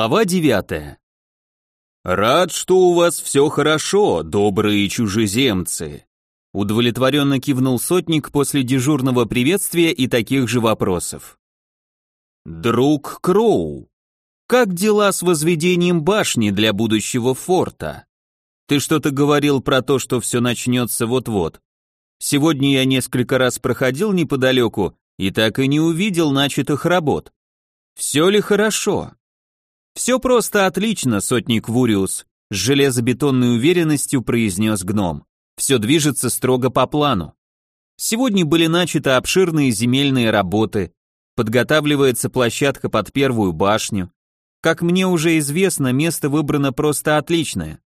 Глава девятая. «Рад, что у вас все хорошо, добрые чужеземцы», удовлетворенно кивнул сотник после дежурного приветствия и таких же вопросов. «Друг Кроу, как дела с возведением башни для будущего форта? Ты что-то говорил про то, что все начнется вот-вот. Сегодня я несколько раз проходил неподалеку и так и не увидел начатых работ. Все ли хорошо?» «Все просто отлично, сотник Вуриус», с железобетонной уверенностью произнес гном. «Все движется строго по плану. Сегодня были начаты обширные земельные работы, подготавливается площадка под первую башню. Как мне уже известно, место выбрано просто отличное.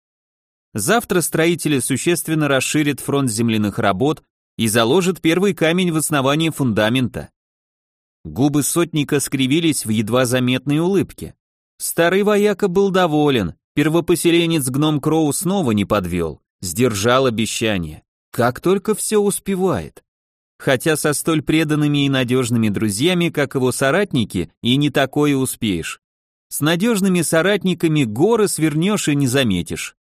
Завтра строители существенно расширят фронт земляных работ и заложат первый камень в основании фундамента. Губы сотника скривились в едва заметной улыбке. Старый вояка был доволен, первопоселенец гном Кроу снова не подвел, сдержал обещание. Как только все успевает. Хотя со столь преданными и надежными друзьями, как его соратники, и не такое успеешь. С надежными соратниками горы свернешь и не заметишь.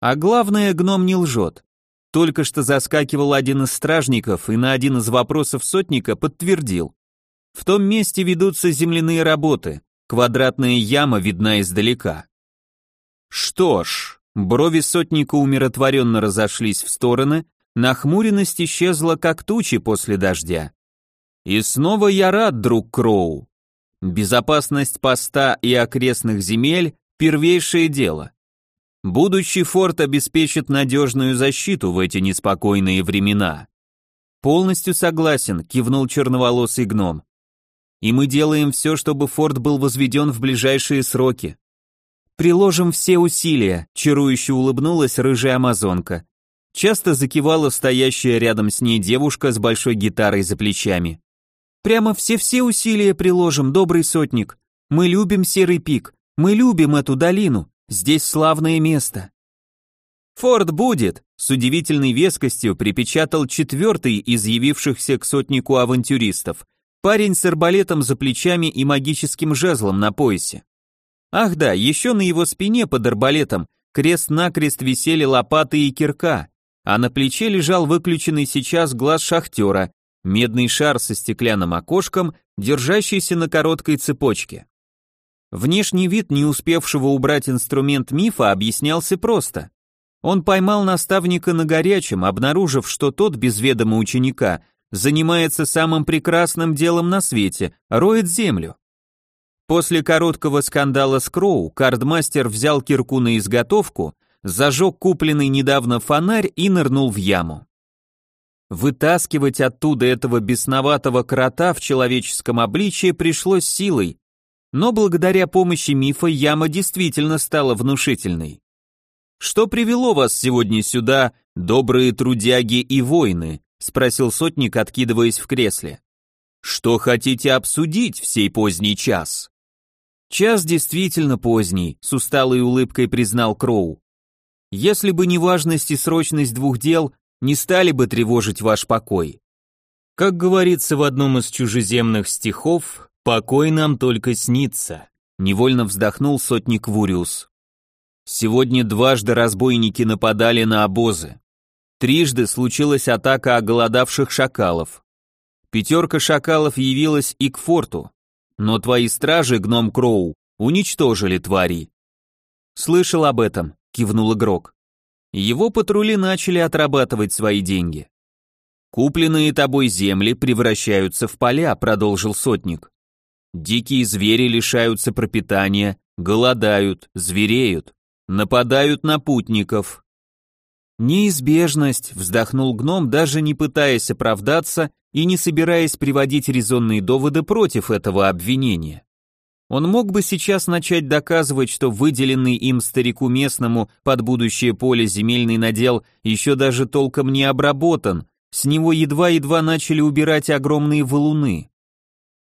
А главное, гном не лжет. Только что заскакивал один из стражников и на один из вопросов сотника подтвердил. В том месте ведутся земляные работы, Квадратная яма видна издалека. Что ж, брови сотника умиротворенно разошлись в стороны, нахмуренность исчезла как тучи после дождя. И снова я рад, друг Кроу. Безопасность поста и окрестных земель – первейшее дело. Будущий форт обеспечит надежную защиту в эти неспокойные времена. Полностью согласен, кивнул черноволосый гном и мы делаем все, чтобы форт был возведен в ближайшие сроки. Приложим все усилия, чарующе улыбнулась рыжая амазонка. Часто закивала стоящая рядом с ней девушка с большой гитарой за плечами. Прямо все-все усилия приложим, добрый сотник. Мы любим Серый пик, мы любим эту долину, здесь славное место. Форт будет, с удивительной вескостью припечатал четвертый из явившихся к сотнику авантюристов, Парень с арбалетом за плечами и магическим жезлом на поясе. Ах да, еще на его спине под арбалетом крест-накрест висели лопаты и кирка, а на плече лежал выключенный сейчас глаз шахтера, медный шар со стеклянным окошком, держащийся на короткой цепочке. Внешний вид не успевшего убрать инструмент мифа объяснялся просто. Он поймал наставника на горячем, обнаружив, что тот без ведома ученика занимается самым прекрасным делом на свете, роет землю. После короткого скандала с Кроу, кардмастер взял кирку на изготовку, зажег купленный недавно фонарь и нырнул в яму. Вытаскивать оттуда этого бесноватого крота в человеческом обличии пришлось силой, но благодаря помощи мифа яма действительно стала внушительной. Что привело вас сегодня сюда, добрые трудяги и воины? Спросил сотник, откидываясь в кресле. Что хотите обсудить в сей поздний час? Час действительно поздний, с усталой улыбкой признал Кроу. Если бы не важность и срочность двух дел, не стали бы тревожить ваш покой. Как говорится в одном из чужеземных стихов, покой нам только снится. Невольно вздохнул сотник Вуриус. Сегодня дважды разбойники нападали на обозы. Трижды случилась атака оголодавших шакалов. Пятерка шакалов явилась и к форту, но твои стражи, гном Кроу, уничтожили твари. Слышал об этом, кивнул игрок. Его патрули начали отрабатывать свои деньги. Купленные тобой земли превращаются в поля, продолжил сотник. Дикие звери лишаются пропитания, голодают, звереют, нападают на путников, «Неизбежность», — вздохнул гном, даже не пытаясь оправдаться и не собираясь приводить резонные доводы против этого обвинения. Он мог бы сейчас начать доказывать, что выделенный им старику местному под будущее поле земельный надел еще даже толком не обработан, с него едва-едва начали убирать огромные валуны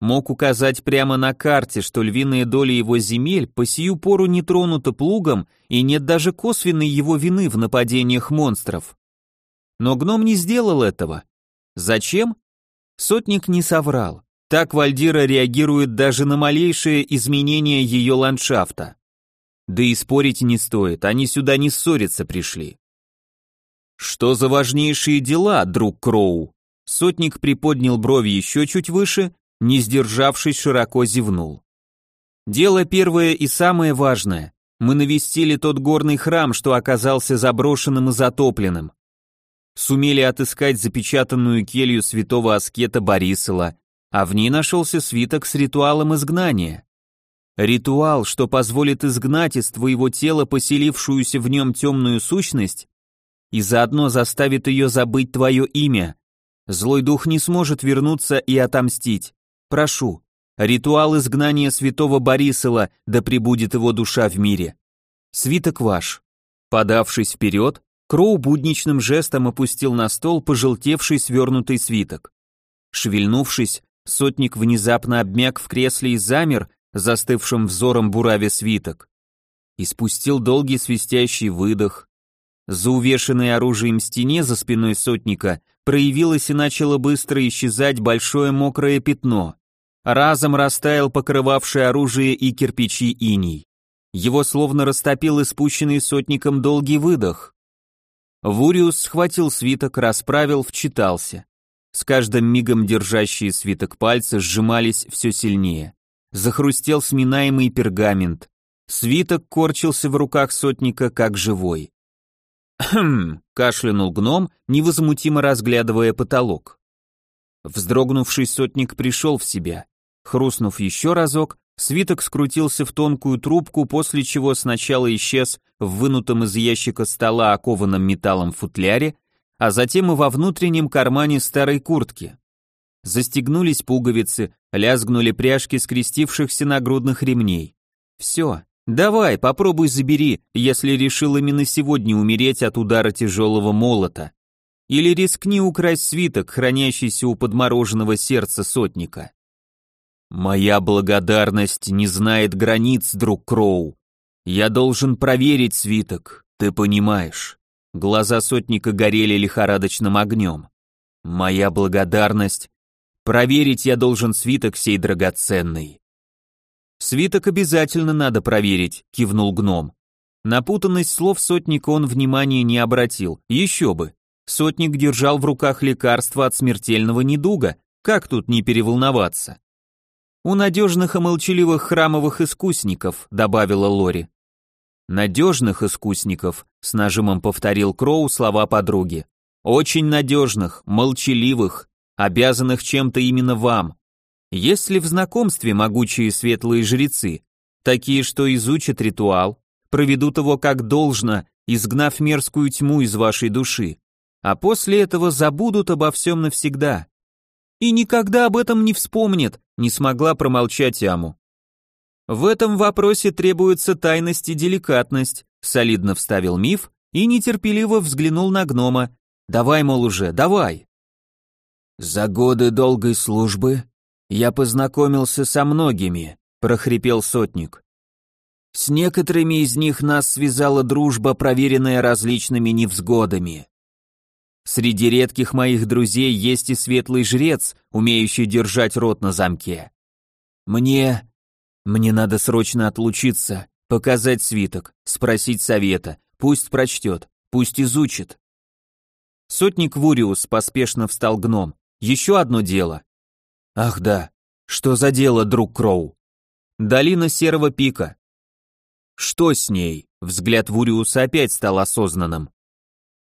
мог указать прямо на карте, что львиная доля его земель по сию пору не тронута плугом и нет даже косвенной его вины в нападениях монстров. Но гном не сделал этого. Зачем? Сотник не соврал. Так Вальдира реагирует даже на малейшее изменение ее ландшафта. Да и спорить не стоит, они сюда не ссориться пришли. Что за важнейшие дела, друг Кроу? Сотник приподнял брови еще чуть выше, не сдержавшись, широко зевнул. Дело первое и самое важное. Мы навестили тот горный храм, что оказался заброшенным и затопленным. Сумели отыскать запечатанную келью святого аскета Борисова, а в ней нашелся свиток с ритуалом изгнания. Ритуал, что позволит изгнать из твоего тела поселившуюся в нем темную сущность и заодно заставит ее забыть твое имя. Злой дух не сможет вернуться и отомстить. Прошу, ритуал изгнания святого Борисова, да пребудет его душа в мире. Свиток ваш. Подавшись вперед, Кроу будничным жестом опустил на стол пожелтевший свернутый свиток. Шевельнувшись, сотник внезапно обмяк в кресле и замер, застывшим взором бураве свиток. И спустил долгий свистящий выдох. За увешанной оружием стене за спиной сотника проявилось и начало быстро исчезать большое мокрое пятно. Разом растаял покрывавший оружие и кирпичи иней. Его словно растопил испущенный сотником долгий выдох. Вуриус схватил свиток, расправил, вчитался. С каждым мигом держащие свиток пальцы сжимались все сильнее. Захрустел сминаемый пергамент. Свиток корчился в руках сотника, как живой. «Хм!» — кашлянул гном, невозмутимо разглядывая потолок. Вздрогнувший сотник пришел в себя. Хрустнув еще разок, свиток скрутился в тонкую трубку, после чего сначала исчез в вынутом из ящика стола окованном металлом футляре, а затем и во внутреннем кармане старой куртки. Застегнулись пуговицы, лязгнули пряжки скрестившихся нагрудных ремней. Все, давай, попробуй забери, если решил именно сегодня умереть от удара тяжелого молота. Или рискни украсть свиток, хранящийся у подмороженного сердца сотника. Моя благодарность не знает границ, друг Кроу. Я должен проверить свиток, ты понимаешь. Глаза сотника горели лихорадочным огнем. Моя благодарность. Проверить я должен свиток сей драгоценный. Свиток обязательно надо проверить, кивнул гном. Напутанность слов сотника он внимания не обратил, еще бы. Сотник держал в руках лекарство от смертельного недуга, как тут не переволноваться? «У надежных и молчаливых храмовых искусников», — добавила Лори. «Надежных искусников», — с нажимом повторил Кроу слова подруги. «Очень надежных, молчаливых, обязанных чем-то именно вам. Есть ли в знакомстве могучие светлые жрецы, такие, что изучат ритуал, проведут его как должно, изгнав мерзкую тьму из вашей души, а после этого забудут обо всем навсегда?» И никогда об этом не вспомнит, не смогла промолчать Аму. В этом вопросе требуется тайность и деликатность, солидно вставил миф и нетерпеливо взглянул на гнома. Давай, мол, уже, давай. За годы долгой службы я познакомился со многими, прохрипел сотник. С некоторыми из них нас связала дружба, проверенная различными невзгодами. Среди редких моих друзей есть и светлый жрец, умеющий держать рот на замке. Мне... мне надо срочно отлучиться, показать свиток, спросить совета, пусть прочтет, пусть изучит. Сотник Вуриус поспешно встал гном. Еще одно дело. Ах да, что за дело, друг Кроу? Долина Серого Пика. Что с ней? Взгляд Вуриуса опять стал осознанным.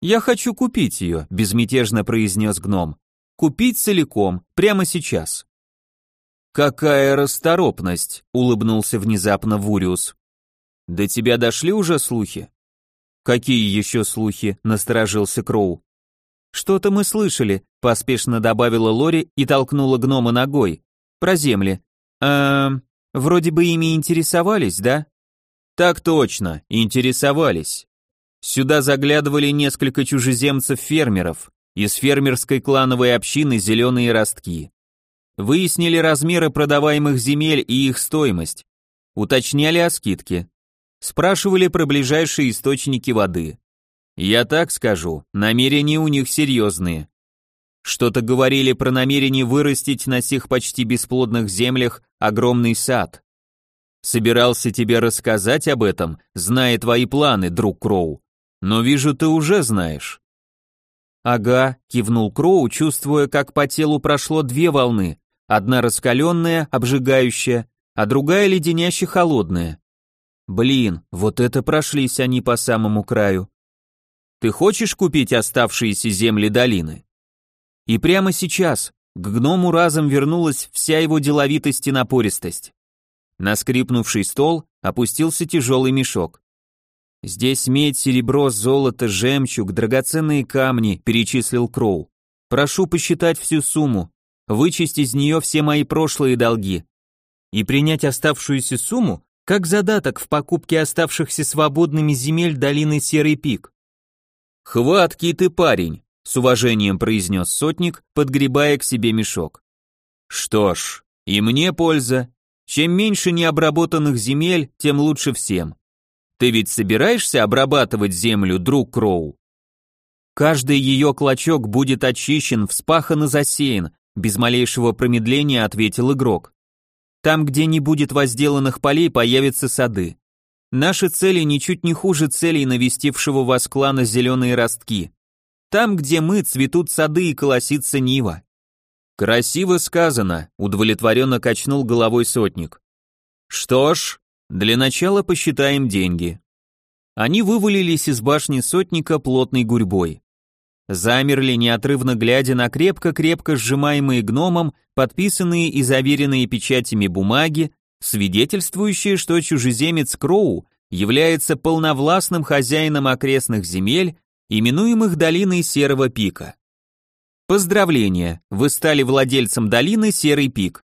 «Я хочу купить ее», — безмятежно произнес гном. «Купить целиком, прямо сейчас». «Какая расторопность», — улыбнулся внезапно Вуриус. «До тебя дошли уже слухи?» «Какие еще слухи?» — насторожился Кроу. «Что-то мы слышали», — поспешно добавила Лори и толкнула гнома ногой. «Про земли. Эм, вроде бы ими интересовались, да?» «Так точно, интересовались. Сюда заглядывали несколько чужеземцев-фермеров, из фермерской клановой общины «Зеленые ростки». Выяснили размеры продаваемых земель и их стоимость. Уточняли о скидке. Спрашивали про ближайшие источники воды. Я так скажу, намерения у них серьезные. Что-то говорили про намерение вырастить на сих почти бесплодных землях огромный сад. Собирался тебе рассказать об этом, зная твои планы, друг Кроу. Но вижу, ты уже знаешь. Ага, кивнул Кроу, чувствуя, как по телу прошло две волны, одна раскаленная, обжигающая, а другая леденяще холодная. Блин, вот это прошлись они по самому краю. Ты хочешь купить оставшиеся земли долины? И прямо сейчас к гному разом вернулась вся его деловитость и напористость. На скрипнувший стол опустился тяжелый мешок. «Здесь медь, серебро, золото, жемчуг, драгоценные камни», — перечислил Кроу. «Прошу посчитать всю сумму, вычесть из нее все мои прошлые долги и принять оставшуюся сумму как задаток в покупке оставшихся свободными земель долины Серый Пик». «Хваткий ты парень», — с уважением произнес сотник, подгребая к себе мешок. «Что ж, и мне польза. Чем меньше необработанных земель, тем лучше всем. Ты ведь собираешься обрабатывать землю, друг Кроу? Каждый ее клочок будет очищен, вспахан и засеян, без малейшего промедления ответил игрок. Там, где не будет возделанных полей, появятся сады. Наши цели ничуть не хуже целей навестившего вас клана «Зеленые ростки». Там, где мы, цветут сады и колосится нива. Красиво сказано, удовлетворенно качнул головой сотник. Что ж, для начала посчитаем деньги. Они вывалились из башни сотника плотной гурьбой. Замерли, неотрывно глядя на крепко-крепко сжимаемые гномом, подписанные и заверенные печатями бумаги, свидетельствующие, что чужеземец Кроу является полновластным хозяином окрестных земель, именуемых долиной Серого Пика. Поздравления, вы стали владельцем долины Серый Пик.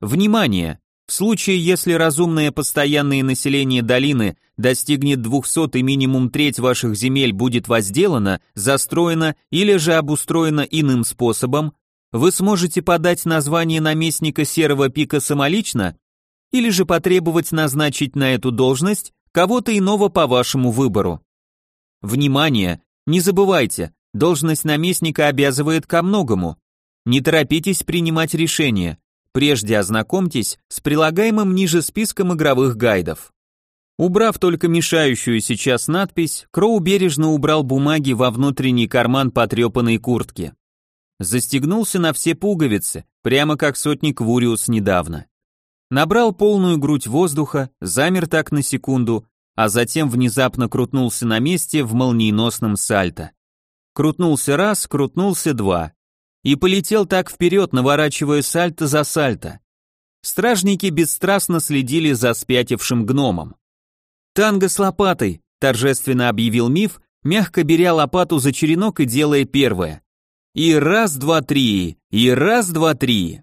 Внимание, в случае, если разумное постоянное население долины достигнет 200 и минимум треть ваших земель будет возделано, застроено или же обустроено иным способом, вы сможете подать название наместника Серого Пика самолично или же потребовать назначить на эту должность кого-то иного по вашему выбору. Внимание! Не забывайте, должность наместника обязывает ко многому. Не торопитесь принимать решения. Прежде ознакомьтесь с прилагаемым ниже списком игровых гайдов. Убрав только мешающую сейчас надпись, Кроу бережно убрал бумаги во внутренний карман потрепанной куртки. Застегнулся на все пуговицы, прямо как сотник Вуриус недавно. Набрал полную грудь воздуха, замер так на секунду, а затем внезапно крутнулся на месте в молниеносном сальто. Крутнулся раз, крутнулся два и полетел так вперед, наворачивая сальто за сальто. Стражники бесстрастно следили за спятившим гномом. «Танго с лопатой», — торжественно объявил миф, мягко беря лопату за черенок и делая первое. И раз, два, три, и раз, два, три.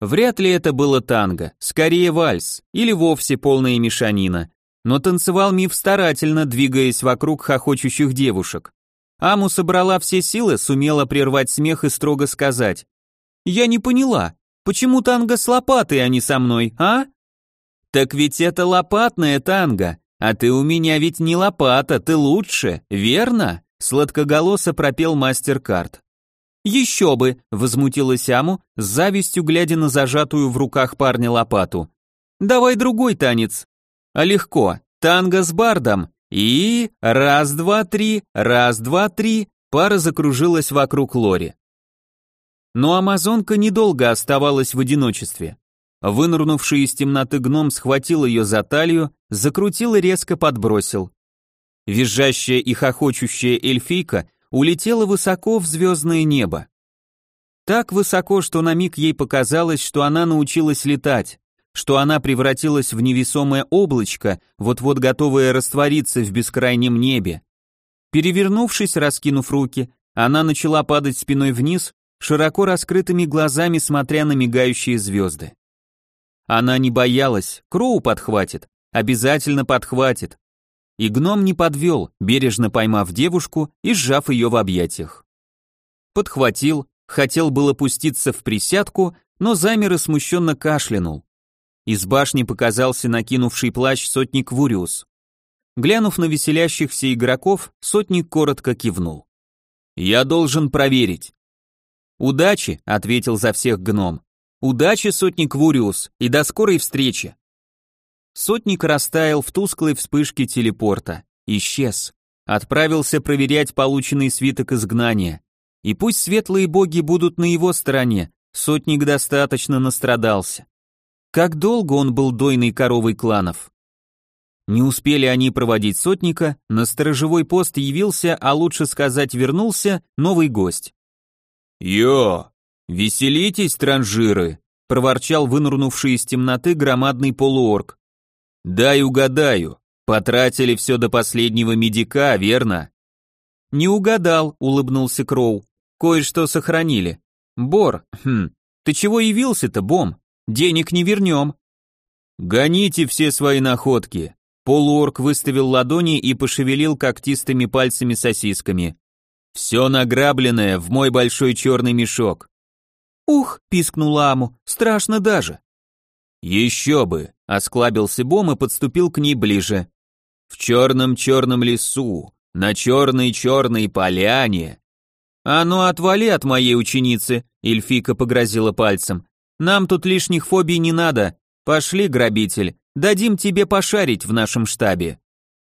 Вряд ли это было танго, скорее вальс, или вовсе полная мешанина. Но танцевал миф старательно, двигаясь вокруг хохочущих девушек. Аму собрала все силы, сумела прервать смех и строго сказать. «Я не поняла, почему танго с лопатой, а не со мной, а?» «Так ведь это лопатная танго, а ты у меня ведь не лопата, ты лучше, верно?» Сладкоголосо пропел мастер-карт. «Еще бы!» — возмутилась Аму, с завистью глядя на зажатую в руках парня лопату. «Давай другой танец». «А легко. Танго с бардом. И раз, два, три, раз, два, три, пара закружилась вокруг Лори. Но амазонка недолго оставалась в одиночестве. Вынырнувший из темноты гном схватил ее за талию, закрутил и резко подбросил. Визжащая и хохочущая эльфийка улетела высоко в звездное небо. Так высоко, что на миг ей показалось, что она научилась летать, что она превратилась в невесомое облачко, вот-вот готовое раствориться в бескрайнем небе. Перевернувшись, раскинув руки, она начала падать спиной вниз, широко раскрытыми глазами смотря на мигающие звезды. Она не боялась, Кроу подхватит, обязательно подхватит. И гном не подвел, бережно поймав девушку и сжав ее в объятиях. Подхватил, хотел было пуститься в присядку, но замер и смущенно кашлянул. Из башни показался накинувший плащ сотник Вуриус. Глянув на веселящихся игроков, сотник коротко кивнул. «Я должен проверить». «Удачи», — ответил за всех гном. «Удачи, сотник Вуриус, и до скорой встречи». Сотник растаял в тусклой вспышке телепорта. Исчез. Отправился проверять полученный свиток изгнания. И пусть светлые боги будут на его стороне, сотник достаточно настрадался. Как долго он был дойной коровой кланов? Не успели они проводить сотника, на сторожевой пост явился, а лучше сказать вернулся, новый гость. «Йо! Веселитесь, транжиры!» — проворчал вынырнувший из темноты громадный полуорг. «Дай угадаю, потратили все до последнего медика, верно?» «Не угадал», — улыбнулся Кроу. «Кое-что сохранили. Бор, хм, ты чего явился-то, Бом? Денег не вернем». «Гоните все свои находки». Полуорг выставил ладони и пошевелил когтистыми пальцами сосисками. «Все награбленное в мой большой черный мешок». «Ух!» — пискнула Аму. «Страшно даже». «Еще бы!» — осклабился Бом и подступил к ней ближе. «В черном-черном лесу, на черной-черной поляне». «А ну отвали от моей ученицы!» — Эльфика погрозила пальцем. «Нам тут лишних фобий не надо. Пошли, грабитель, дадим тебе пошарить в нашем штабе».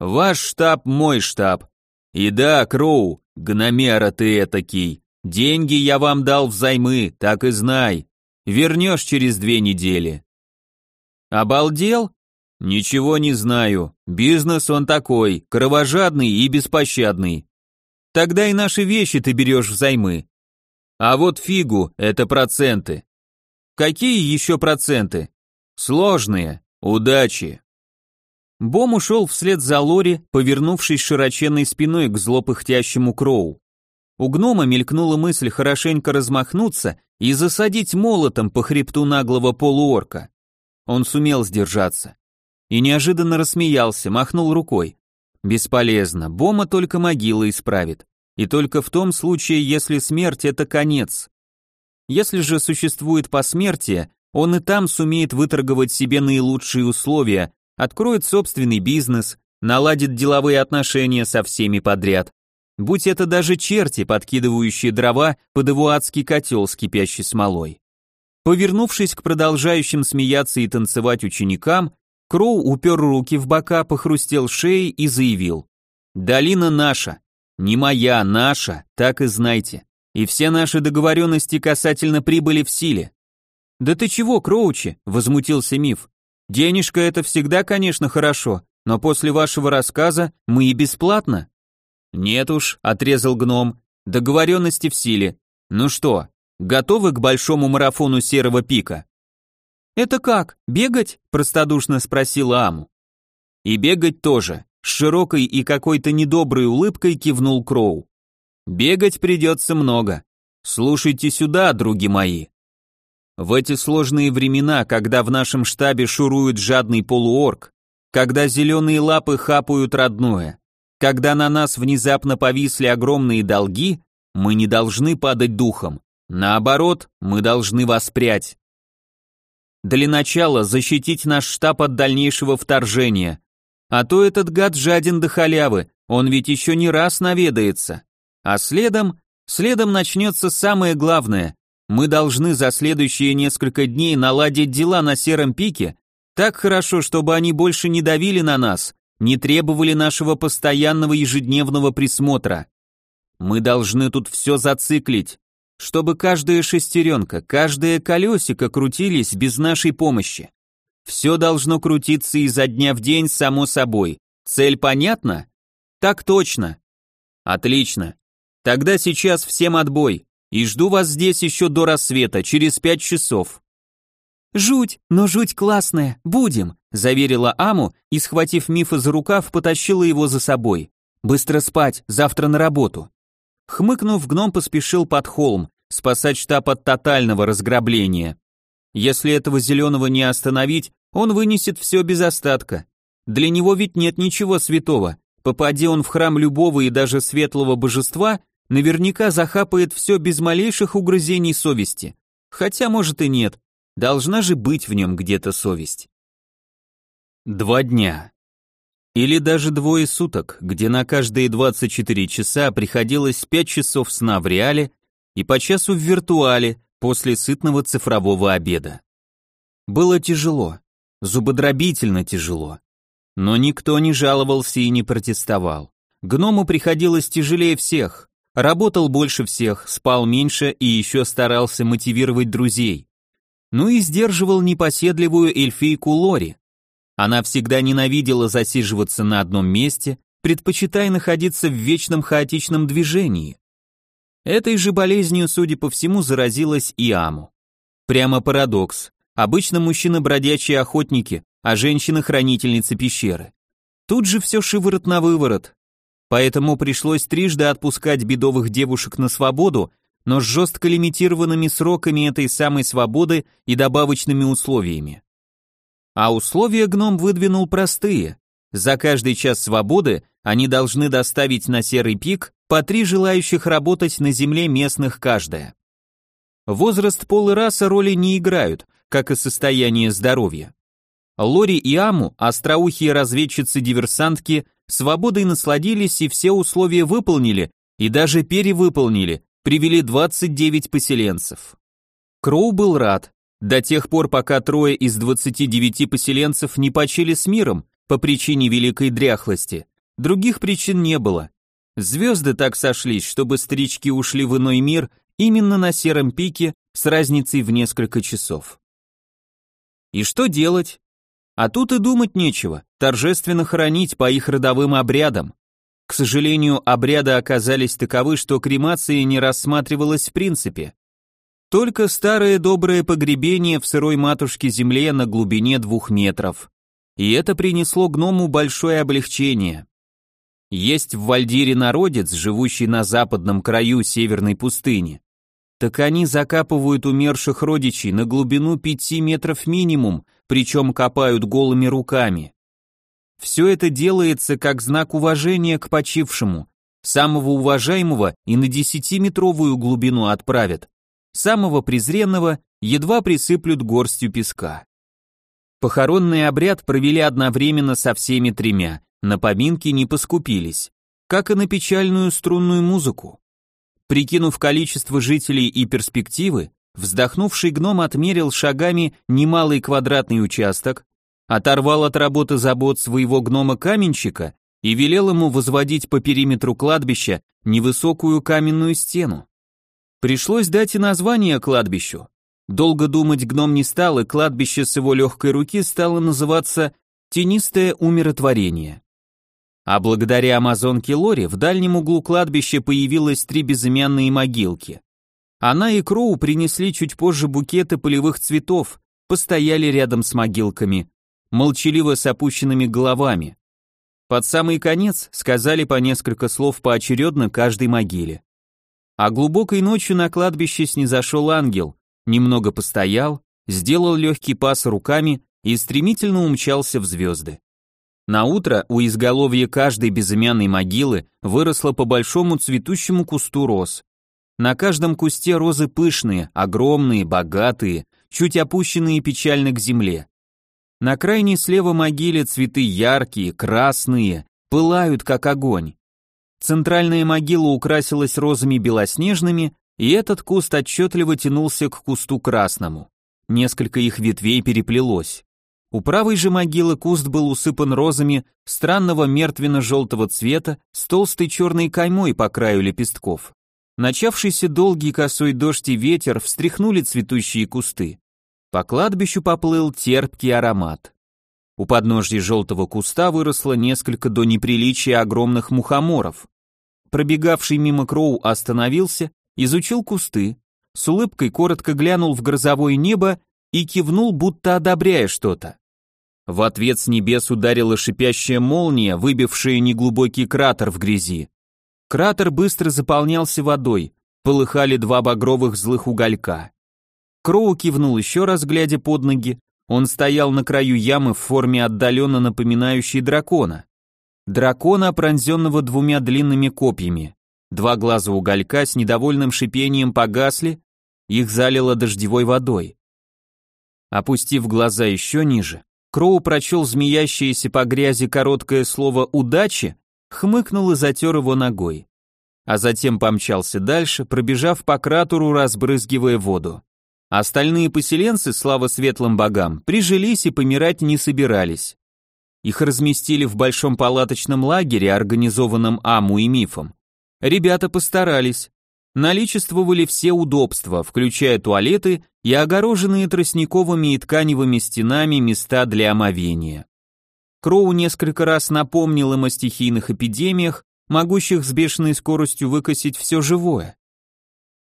«Ваш штаб — мой штаб. И да, Кроу, гномера ты этакий. Деньги я вам дал взаймы, так и знай. Вернешь через две недели». Обалдел? Ничего не знаю. Бизнес он такой, кровожадный и беспощадный. Тогда и наши вещи ты берешь взаймы. А вот фигу, это проценты. Какие еще проценты? Сложные. Удачи. Бом ушел вслед за Лори, повернувшись широченной спиной к злопыхтящему Кроу. У гнома мелькнула мысль хорошенько размахнуться и засадить молотом по хребту наглого полуорка. Он сумел сдержаться. И неожиданно рассмеялся, махнул рукой. Бесполезно, Бома только могила исправит. И только в том случае, если смерть — это конец. Если же существует посмертие, он и там сумеет выторговать себе наилучшие условия, откроет собственный бизнес, наладит деловые отношения со всеми подряд. Будь это даже черти, подкидывающие дрова под его адский котел с кипящей смолой. Повернувшись к продолжающим смеяться и танцевать ученикам, Кроу упер руки в бока, похрустел шеей и заявил. «Долина наша. Не моя, наша, так и знайте. И все наши договоренности касательно прибыли в силе». «Да ты чего, Кроучи?» – возмутился Миф. «Денежка это всегда, конечно, хорошо, но после вашего рассказа мы и бесплатно». «Нет уж», – отрезал гном, – «договоренности в силе. Ну что, Готовы к большому марафону Серого пика? Это как, бегать? простодушно спросила Аму. И бегать тоже, с широкой и какой-то недоброй улыбкой кивнул Кроу. Бегать придется много. Слушайте сюда, други мои. В эти сложные времена, когда в нашем штабе шурует жадный полуорг, когда зеленые лапы хапают родное, когда на нас внезапно повисли огромные долги, мы не должны падать духом. Наоборот, мы должны воспрять. Для начала защитить наш штаб от дальнейшего вторжения. А то этот гад жаден до халявы, он ведь еще не раз наведается. А следом, следом начнется самое главное. Мы должны за следующие несколько дней наладить дела на сером пике так хорошо, чтобы они больше не давили на нас, не требовали нашего постоянного ежедневного присмотра. Мы должны тут все зациклить, чтобы каждая шестеренка, каждое колесико крутились без нашей помощи. Все должно крутиться изо дня в день само собой. Цель понятна? Так точно. Отлично. Тогда сейчас всем отбой. И жду вас здесь еще до рассвета, через пять часов. «Жуть, но жуть классная, будем», — заверила Аму и, схватив Мифа за рукав, потащила его за собой. «Быстро спать, завтра на работу». Хмыкнув, гном поспешил под холм, спасать штаб от тотального разграбления. Если этого зеленого не остановить, он вынесет все без остатка. Для него ведь нет ничего святого. Попади он в храм любого и даже светлого божества, наверняка захапает все без малейших угрызений совести. Хотя, может и нет. Должна же быть в нем где-то совесть. Два дня. Или даже двое суток, где на каждые 24 часа приходилось 5 часов сна в реале и по часу в виртуале после сытного цифрового обеда. Было тяжело, зубодробительно тяжело. Но никто не жаловался и не протестовал. Гному приходилось тяжелее всех, работал больше всех, спал меньше и еще старался мотивировать друзей. Ну и сдерживал непоседливую эльфийку Лори. Она всегда ненавидела засиживаться на одном месте, предпочитая находиться в вечном хаотичном движении. Этой же болезнью, судя по всему, заразилась и Аму. Прямо парадокс. Обычно мужчины бродячие охотники, а женщины хранительницы пещеры. Тут же все шиворот на выворот. Поэтому пришлось трижды отпускать бедовых девушек на свободу, но с жестко лимитированными сроками этой самой свободы и добавочными условиями. А условия гном выдвинул простые. За каждый час свободы они должны доставить на серый пик по три желающих работать на земле местных каждая. Возраст, пол и раса роли не играют, как и состояние здоровья. Лори и Аму, остроухие разведчицы-диверсантки, свободой насладились и все условия выполнили, и даже перевыполнили, привели 29 поселенцев. Кроу был рад, до тех пор, пока трое из 29 поселенцев не почили с миром по причине великой дряхлости. Других причин не было. Звезды так сошлись, чтобы старички ушли в иной мир именно на сером пике с разницей в несколько часов. И что делать? А тут и думать нечего, торжественно хоронить по их родовым обрядам. К сожалению, обряды оказались таковы, что кремация не рассматривалась в принципе. Только старое доброе погребение в сырой матушке земле на глубине двух метров. И это принесло гному большое облегчение. Есть в Вальдире народец, живущий на западном краю северной пустыни так они закапывают умерших родичей на глубину пяти метров минимум, причем копают голыми руками. Все это делается как знак уважения к почившему. Самого уважаемого и на десятиметровую глубину отправят. Самого презренного едва присыплют горстью песка. Похоронный обряд провели одновременно со всеми тремя, на поминки не поскупились, как и на печальную струнную музыку. Прикинув количество жителей и перспективы, вздохнувший гном отмерил шагами немалый квадратный участок, оторвал от работы забот своего гнома-каменщика и велел ему возводить по периметру кладбища невысокую каменную стену. Пришлось дать и название кладбищу. Долго думать гном не стал, и кладбище с его легкой руки стало называться «Тенистое умиротворение». А благодаря амазонке Лори в дальнем углу кладбища появилось три безымянные могилки. Она и Кроу принесли чуть позже букеты полевых цветов, постояли рядом с могилками, молчаливо с опущенными головами. Под самый конец сказали по несколько слов поочередно каждой могиле. А глубокой ночью на кладбище снизошел ангел, немного постоял, сделал легкий пас руками и стремительно умчался в звезды. На утро у изголовья каждой безымянной могилы выросло по большому цветущему кусту роз. На каждом кусте розы пышные, огромные, богатые, чуть опущенные печально к земле. На крайней слева могиле цветы яркие, красные, пылают как огонь. Центральная могила украсилась розами белоснежными, и этот куст отчетливо тянулся к кусту красному. Несколько их ветвей переплелось. У правой же могилы куст был усыпан розами странного мертвенно-желтого цвета с толстой черной каймой по краю лепестков. Начавшийся долгий косой дождь и ветер встряхнули цветущие кусты. По кладбищу поплыл терпкий аромат. У подножья желтого куста выросло несколько до неприличия огромных мухоморов. Пробегавший мимо Кроу остановился, изучил кусты, с улыбкой коротко глянул в грозовое небо и кивнул, будто одобряя что-то. В ответ с небес ударила шипящая молния, выбившая неглубокий кратер в грязи. Кратер быстро заполнялся водой, полыхали два багровых злых уголька. Кроу кивнул еще раз, глядя под ноги. Он стоял на краю ямы в форме отдаленно напоминающей дракона. Дракона, пронзенного двумя длинными копьями. Два глаза уголька с недовольным шипением погасли, их залило дождевой водой. Опустив глаза еще ниже, Кроу прочел змеящееся по грязи короткое слово «удачи», хмыкнул и затер его ногой. а затем помчался дальше, пробежав по кратеру, разбрызгивая воду. Остальные поселенцы, слава светлым богам, прижились и помирать не собирались. Их разместили в большом палаточном лагере, организованном Аму и Мифом. Ребята постарались. Наличествовали все удобства, включая туалеты и огороженные тростниковыми и тканевыми стенами места для омовения. Кроу несколько раз напомнил им о стихийных эпидемиях, могущих с бешеной скоростью выкосить все живое.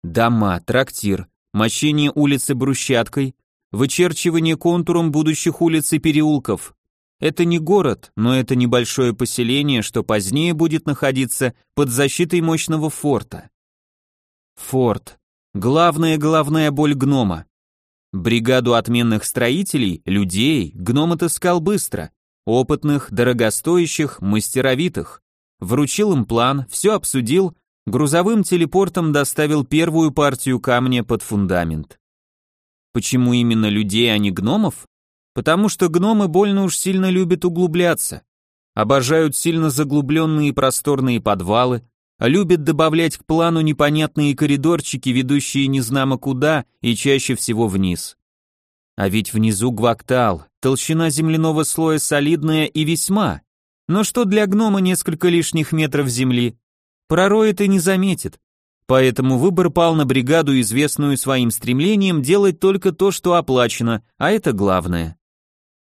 Дома, трактир, мощение улицы брусчаткой, вычерчивание контуром будущих улиц и переулков. Это не город, но это небольшое поселение, что позднее будет находиться под защитой мощного форта. Форт. Главная головная боль гнома. Бригаду отменных строителей, людей, гном отыскал быстро. Опытных, дорогостоящих, мастеровитых. Вручил им план, все обсудил, грузовым телепортом доставил первую партию камня под фундамент. Почему именно людей, а не гномов? Потому что гномы больно уж сильно любят углубляться. Обожают сильно заглубленные просторные подвалы, любят добавлять к плану непонятные коридорчики, ведущие незнамо куда и чаще всего вниз. А ведь внизу гвактал, толщина земляного слоя солидная и весьма. Но что для гнома несколько лишних метров земли? Пророет и не заметит. Поэтому выбор пал на бригаду, известную своим стремлением делать только то, что оплачено, а это главное.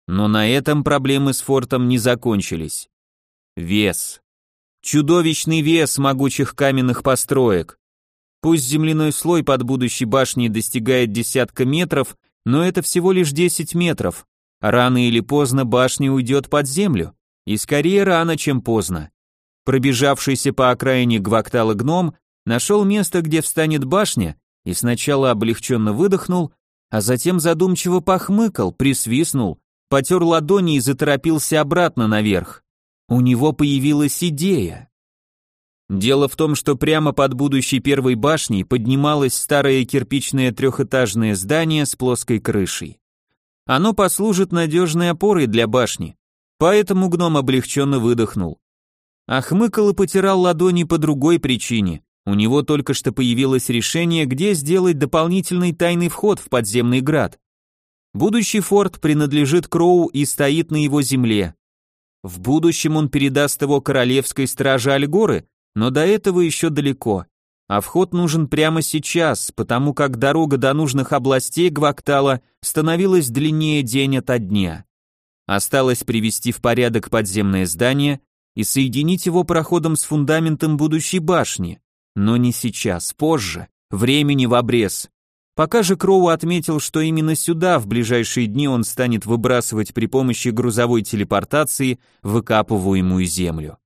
Но на этом проблемы с фортом не закончились. Вес. Чудовищный вес могучих каменных построек. Пусть земляной слой под будущей башней достигает десятка метров, но это всего лишь 10 метров. Рано или поздно башня уйдет под землю. И скорее рано, чем поздно. Пробежавшийся по окраине гвактала гном нашел место, где встанет башня, и сначала облегченно выдохнул, а затем задумчиво похмыкал, присвистнул, потер ладони и заторопился обратно наверх. У него появилась идея. Дело в том, что прямо под будущей первой башней поднималось старое кирпичное трехэтажное здание с плоской крышей. Оно послужит надежной опорой для башни, Поэтому гном облегченно выдохнул. Ахмыкал и потирал ладони по другой причине. У него только что появилось решение, где сделать дополнительный тайный вход в подземный град. Будущий форт принадлежит Кроу и стоит на его земле. В будущем он передаст его королевской страже Альгоры, но до этого еще далеко. А вход нужен прямо сейчас, потому как дорога до нужных областей Гвактала становилась длиннее день ото дня. Осталось привести в порядок подземное здание и соединить его проходом с фундаментом будущей башни. Но не сейчас, позже, времени в обрез. Пока же Кроу отметил, что именно сюда в ближайшие дни он станет выбрасывать при помощи грузовой телепортации выкапываемую землю.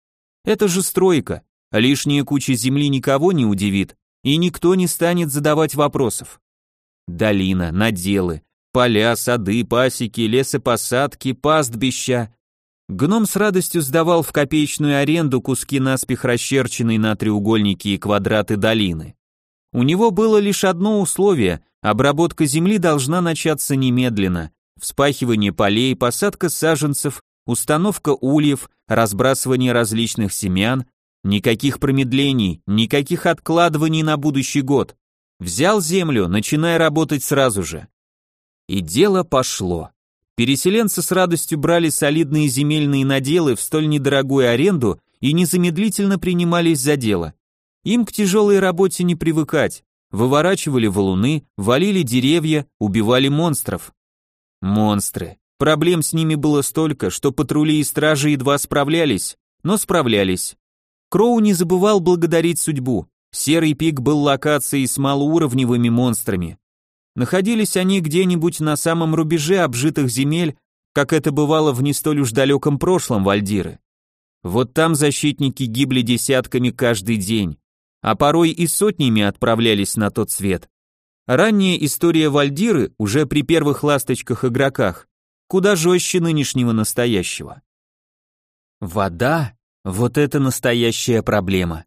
Это же стройка, лишняя куча земли никого не удивит, и никто не станет задавать вопросов. Долина, наделы, Поля, сады, пасеки, лесопосадки, пастбища. Гном с радостью сдавал в копеечную аренду куски наспех расчерченной на треугольники и квадраты долины. У него было лишь одно условие – обработка земли должна начаться немедленно. Вспахивание полей, посадка саженцев, установка ульев, разбрасывание различных семян, никаких промедлений, никаких откладываний на будущий год. Взял землю, начинай работать сразу же. И дело пошло. Переселенцы с радостью брали солидные земельные наделы в столь недорогую аренду и незамедлительно принимались за дело. Им к тяжелой работе не привыкать. Выворачивали валуны, валили деревья, убивали монстров. Монстры. Проблем с ними было столько, что патрули и стражи едва справлялись, но справлялись. Кроу не забывал благодарить судьбу. Серый пик был локацией с малоуровневыми монстрами. Находились они где-нибудь на самом рубеже обжитых земель, как это бывало в не столь уж далеком прошлом Вальдиры. Вот там защитники гибли десятками каждый день, а порой и сотнями отправлялись на тот свет. Ранняя история Вальдиры, уже при первых ласточках-игроках, куда жестче нынешнего настоящего. Вода — вот это настоящая проблема.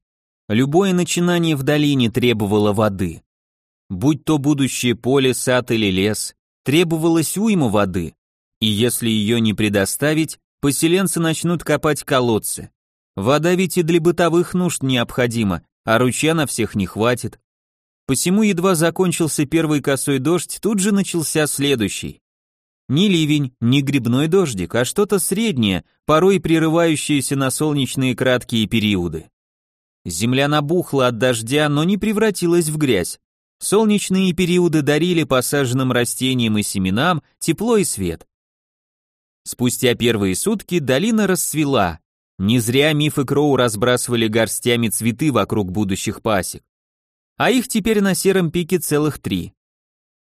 Любое начинание в долине требовало воды. Будь то будущее поле, сад или лес, требовалось уйма воды, и если ее не предоставить, поселенцы начнут копать колодцы. Вода ведь и для бытовых нужд необходима, а ручья на всех не хватит. Посему едва закончился первый косой дождь, тут же начался следующий. Ни ливень, ни грибной дождик, а что-то среднее, порой прерывающееся на солнечные краткие периоды. Земля набухла от дождя, но не превратилась в грязь. Солнечные периоды дарили посаженным растениям и семенам тепло и свет. Спустя первые сутки долина расцвела. Не зря мифы Кроу разбрасывали горстями цветы вокруг будущих пасек. А их теперь на сером пике целых три.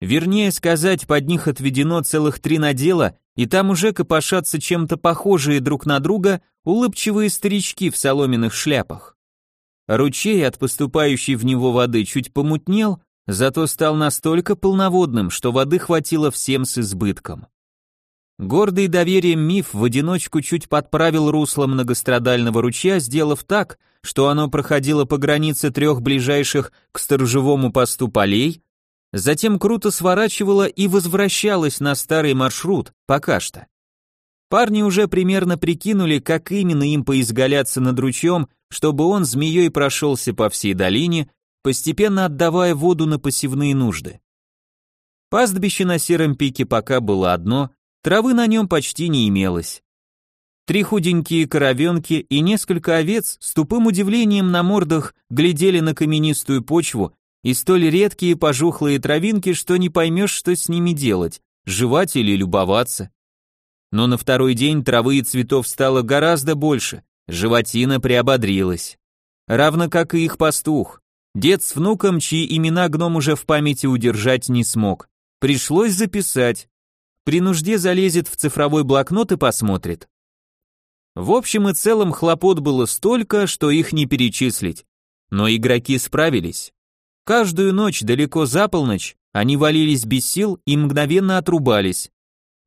Вернее сказать, под них отведено целых три надела, и там уже копошатся чем-то похожие друг на друга улыбчивые старички в соломенных шляпах. Ручей от поступающей в него воды чуть помутнел, зато стал настолько полноводным, что воды хватило всем с избытком. Гордый доверием миф в одиночку чуть подправил русло многострадального ручья, сделав так, что оно проходило по границе трех ближайших к сторожевому посту полей, затем круто сворачивала и возвращалась на старый маршрут, пока что. Парни уже примерно прикинули, как именно им поизгаляться над ручьем, чтобы он змеей прошелся по всей долине, постепенно отдавая воду на посевные нужды. Пастбище на сером пике пока было одно, травы на нем почти не имелось. Три худенькие коровенки и несколько овец с тупым удивлением на мордах глядели на каменистую почву и столь редкие пожухлые травинки, что не поймешь, что с ними делать, жевать или любоваться. Но на второй день травы и цветов стало гораздо больше, животина приободрилась. Равно как и их пастух. Дед с внуком, чьи имена гном уже в памяти удержать не смог. Пришлось записать. При нужде залезет в цифровой блокнот и посмотрит. В общем и целом хлопот было столько, что их не перечислить. Но игроки справились. Каждую ночь далеко за полночь они валились без сил и мгновенно отрубались.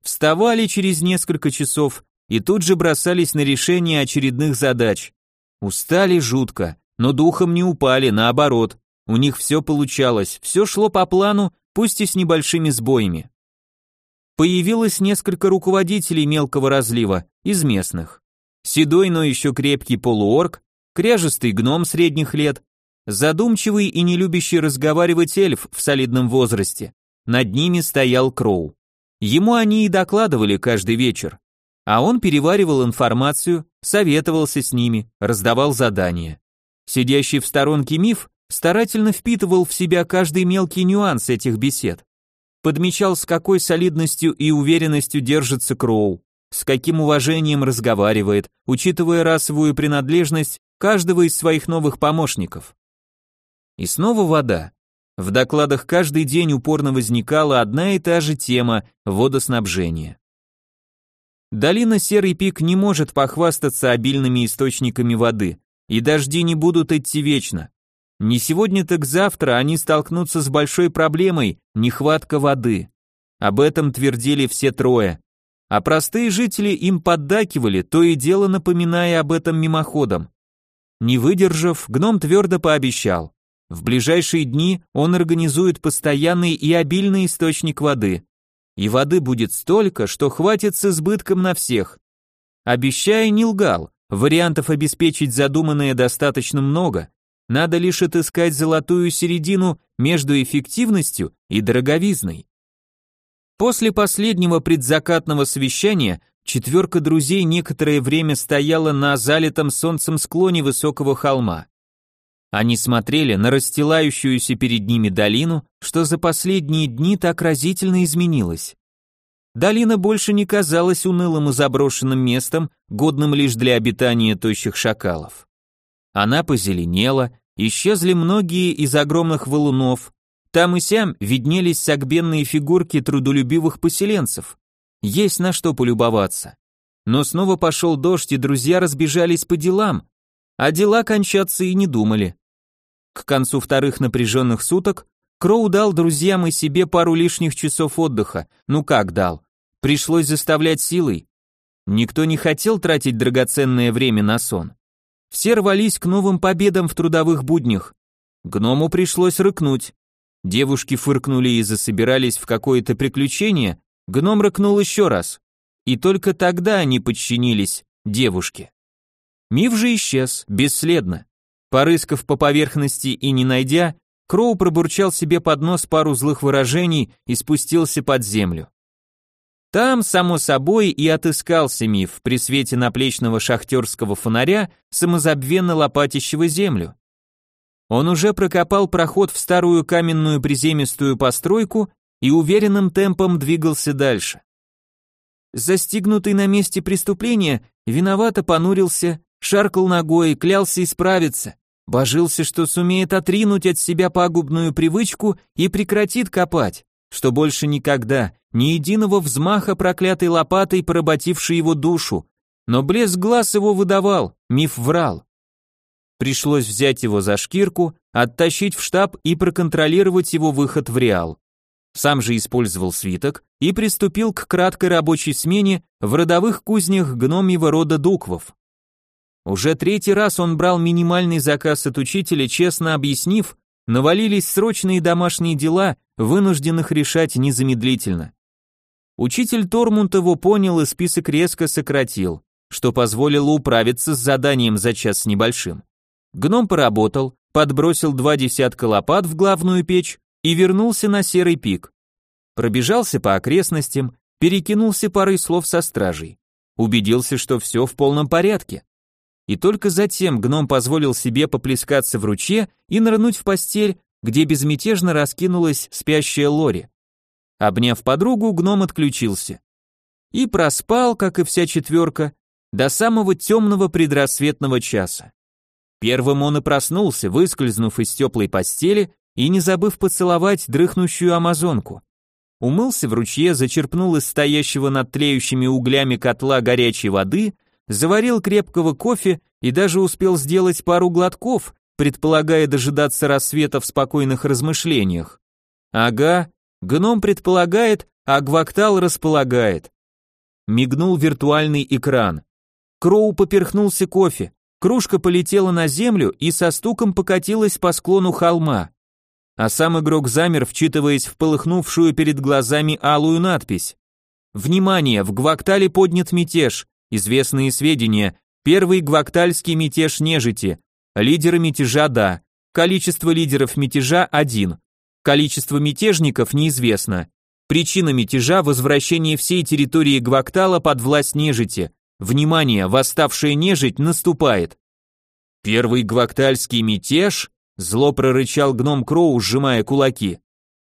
Вставали через несколько часов и тут же бросались на решение очередных задач. Устали жутко, но духом не упали, наоборот. У них все получалось, все шло по плану, пусть и с небольшими сбоями. Появилось несколько руководителей мелкого разлива, из местных. Седой, но еще крепкий полуорг, кряжестый гном средних лет, Задумчивый и не любящий разговаривать эльф в солидном возрасте. Над ними стоял Кроу. Ему они и докладывали каждый вечер. А он переваривал информацию, советовался с ними, раздавал задания. Сидящий в сторонке миф старательно впитывал в себя каждый мелкий нюанс этих бесед. Подмечал, с какой солидностью и уверенностью держится Кроу, с каким уважением разговаривает, учитывая расовую принадлежность каждого из своих новых помощников. И снова вода. В докладах каждый день упорно возникала одна и та же тема водоснабжения. Долина Серый Пик не может похвастаться обильными источниками воды, и дожди не будут идти вечно. Не сегодня, так завтра они столкнутся с большой проблемой – нехватка воды. Об этом твердили все трое. А простые жители им поддакивали, то и дело напоминая об этом мимоходом. Не выдержав, гном твердо пообещал. В ближайшие дни он организует постоянный и обильный источник воды. И воды будет столько, что хватит с избытком на всех. Обещая, не лгал, вариантов обеспечить задуманное достаточно много, надо лишь отыскать золотую середину между эффективностью и дороговизной. После последнего предзакатного совещания четверка друзей некоторое время стояла на залитом солнцем склоне высокого холма. Они смотрели на расстилающуюся перед ними долину, что за последние дни так разительно изменилось. Долина больше не казалась унылым и заброшенным местом, годным лишь для обитания тощих шакалов. Она позеленела, исчезли многие из огромных валунов, там и сям виднелись согбенные фигурки трудолюбивых поселенцев. Есть на что полюбоваться. Но снова пошел дождь, и друзья разбежались по делам, а дела кончаться и не думали. К концу вторых напряженных суток Кроу дал друзьям и себе пару лишних часов отдыха. Ну как дал? Пришлось заставлять силой. Никто не хотел тратить драгоценное время на сон. Все рвались к новым победам в трудовых буднях. Гному пришлось рыкнуть. Девушки фыркнули и засобирались в какое-то приключение, гном рыкнул еще раз. И только тогда они подчинились девушке. Миф же исчез, бесследно. Порыскав по поверхности и не найдя, Кроу пробурчал себе под нос пару злых выражений и спустился под землю. Там, само собой, и отыскался миф при свете наплечного шахтерского фонаря, самозабвенно лопатящего землю. Он уже прокопал проход в старую каменную приземистую постройку и уверенным темпом двигался дальше. Застигнутый на месте преступления, виновато понурился, шаркал ногой, клялся исправиться, божился, что сумеет отринуть от себя пагубную привычку и прекратит копать, что больше никогда, ни единого взмаха проклятой лопатой, поработившей его душу, но блеск глаз его выдавал, миф врал. Пришлось взять его за шкирку, оттащить в штаб и проконтролировать его выход в Реал. Сам же использовал свиток и приступил к краткой рабочей смене в родовых кузнях гномьего рода Дуквов. Уже третий раз он брал минимальный заказ от учителя, честно объяснив, навалились срочные домашние дела, вынужденных решать незамедлительно. Учитель Тормунт его понял и список резко сократил, что позволило управиться с заданием за час с небольшим. Гном поработал, подбросил два десятка лопат в главную печь и вернулся на серый пик. Пробежался по окрестностям, перекинулся парой слов со стражей. Убедился, что все в полном порядке. И только затем гном позволил себе поплескаться в ручье и нырнуть в постель, где безмятежно раскинулась спящая Лори. Обняв подругу, гном отключился. И проспал, как и вся четверка, до самого темного предрассветного часа. Первым он и проснулся, выскользнув из теплой постели и не забыв поцеловать дрыхнущую амазонку. Умылся в ручье, зачерпнул из стоящего над тлеющими углями котла горячей воды, заварил крепкого кофе и даже успел сделать пару глотков, предполагая дожидаться рассвета в спокойных размышлениях. Ага, гном предполагает, а Гвактал располагает. Мигнул виртуальный экран. Кроу поперхнулся кофе, Кружка полетела на землю и со стуком покатилась по склону холма. А сам игрок замер, вчитываясь в полыхнувшую перед глазами алую надпись. Внимание, в Гвактале поднят мятеж. Известные сведения. Первый гвактальский мятеж нежити. Лидеры мятежа да. Количество лидеров мятежа один. Количество мятежников неизвестно. Причина мятежа – возвращение всей территории Гвактала под власть нежити. Внимание, восставшая нежить наступает. Первый гвактальский мятеж? Зло прорычал гном Кроу, сжимая кулаки.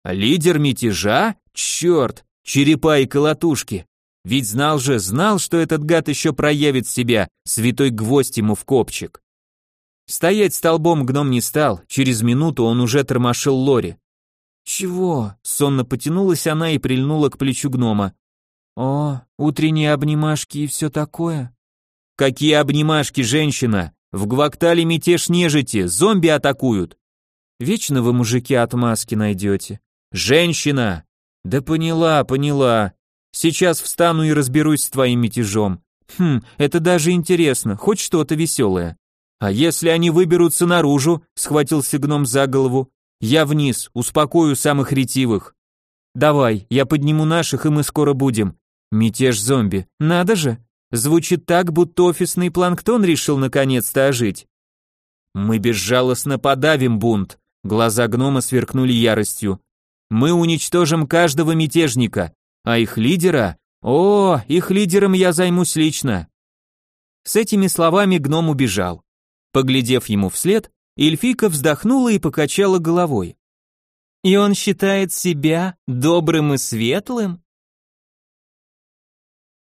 Лидер мятежа? Черт, черепа и колотушки. Ведь знал же, знал, что этот гад еще проявит себя, святой гвоздь ему в копчик. Стоять столбом гном не стал, через минуту он уже тормошил Лори. «Чего?» — сонно потянулась она и прильнула к плечу гнома. «О, утренние обнимашки и все такое?» «Какие обнимашки, женщина? В Гвактале мятеж нежити, зомби атакуют!» «Вечно вы, мужики, отмазки найдете». «Женщина!» «Да поняла, поняла. Сейчас встану и разберусь с твоим мятежом. Хм, это даже интересно, хоть что-то веселое». «А если они выберутся наружу?» — схватился гном за голову. «Я вниз, успокою самых ретивых». «Давай, я подниму наших, и мы скоро будем. Мятеж зомби. Надо же. Звучит так, будто офисный планктон решил наконец-то ожить. Мы безжалостно подавим бунт. Глаза гнома сверкнули яростью. Мы уничтожим каждого мятежника, а их лидера... О, их лидером я займусь лично. С этими словами гном убежал. Поглядев ему вслед, эльфийка вздохнула и покачала головой. И он считает себя добрым и светлым?